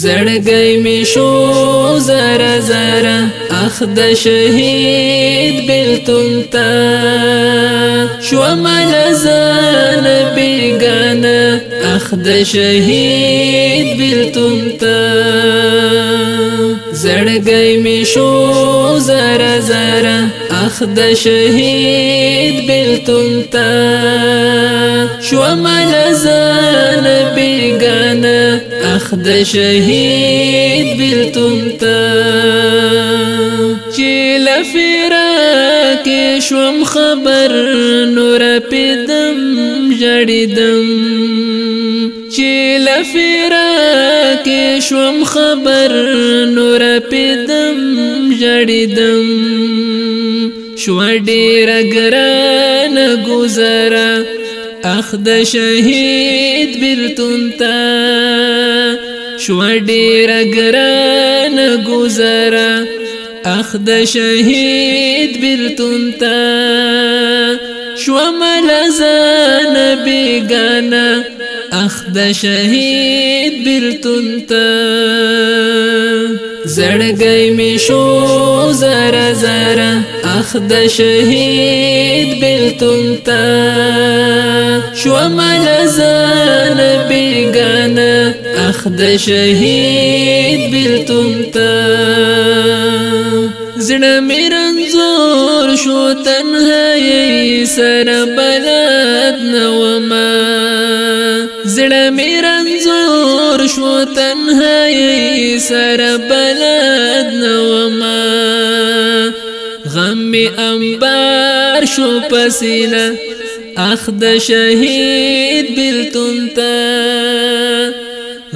زړګي می شو زرا زرا اخ د شهید بېلتون تا۔ شو مل ځان بیگان اخ د شهید بېلتون تا۔ زړګي می شو زرا زرا اخ د شهید بېلتون تا شو مل زان بیگان اخ د شهید بلتون تا چې لفرا کې شوم خبر نور پدم جړیدم چې لفرا کې شوم خبر نور پدم جړیدم شو ډیر ګران گزاره اخ د شهید بلتون تا شو ډیر ګران گزارا اخ د شهید بلتون تا شو ملزان بیگانا اخ د شهید بلتون تا زړګي می شو زرا زرا اخ د شهید بلتون تا شو ملزان بیگان اخ د شهید بلتون تا زړه مې رنزور شو تنهایی سر بلد نوما زړه مې رنزور شو تنهایی سر بلد نوما غم انبار شو پسینه اخ د شهید بلتون تا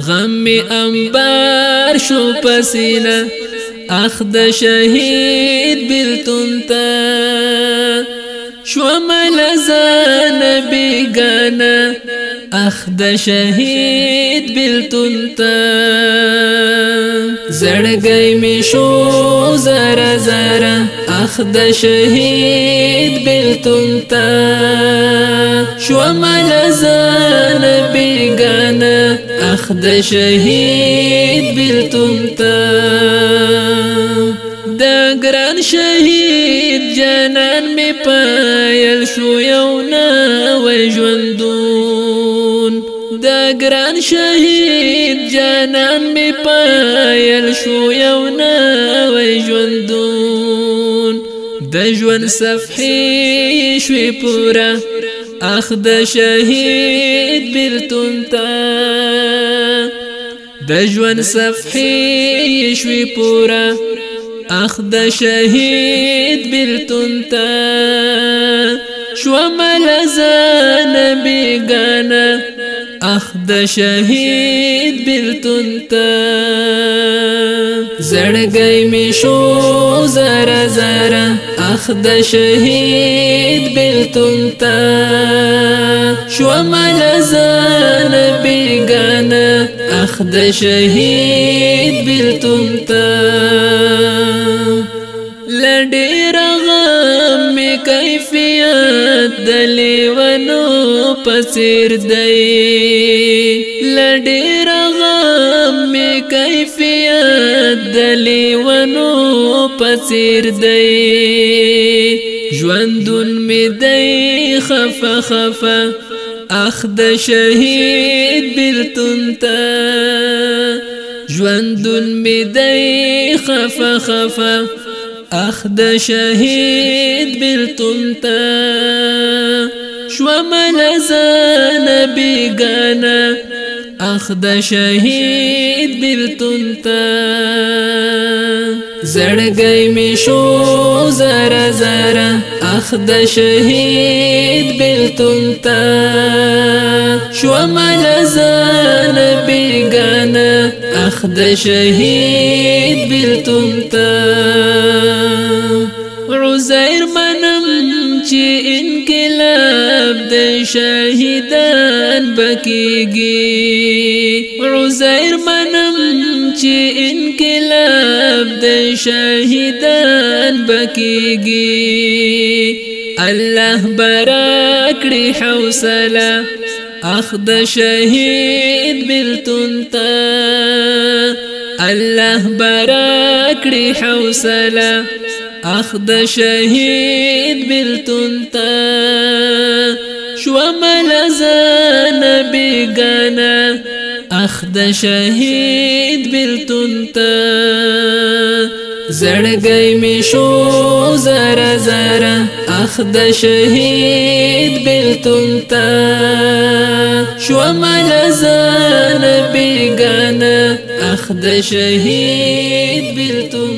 غم انبار شو پسینه اخ د شهید بلتون تا شو ملزان بیگانا اخ د شهید بلتون تا زړګي می شو زرا زرا اخ د شهید بلتون تا شو ملزان بیگانا اخ د شهید بلتون د ګران شهید جنان می پایل شو یو نوې ژوندون. د ګران شهید جنان می پایل شو یو نوې ژوندون. د ژوند صفحې شوي پورا اخ د شهید بلتون تا د ژوند صفحې شوي پورا اخ د شهید بلتون تا شو ملزان بیگانا اخ د شهید بلتون تا زړګي می شو زرا زرا. اخ د شهید بلتون تا شو ملزان بیگانا اخ د شهید بلتون تا لډیر غم می کیفیت دلیونو پسیر دی. لډیر غم می کیفیت دلیونو پسیر دی. ژوندون می دی خف خف اخ د شهید بلتون تا ژوندون می دی خف خف اخ شهید بلتون تا شو ملزان بیگانا اخ د شهید بلتون تا زړګي می شو زرا زرا اخ د شهید بلتون تا شو ملزان بیگانا اخ د شهید بلتون تا عزیر منم چې انقلاب د شهیدان بکیږي عزیر منم چې انقلاب د شهیدان بکیږي الله براکړي حوصله اخ د شهید بلتون تا۔ الله براکړي حوصله اخ د شهید بلتون تا۔ شو ملزان بیگانا أخ د شهید بلتون تا زړګي می شو زرا زرا أخ د شهید بلتون تا شو ملزان بیگانا أخ د شهید بلتون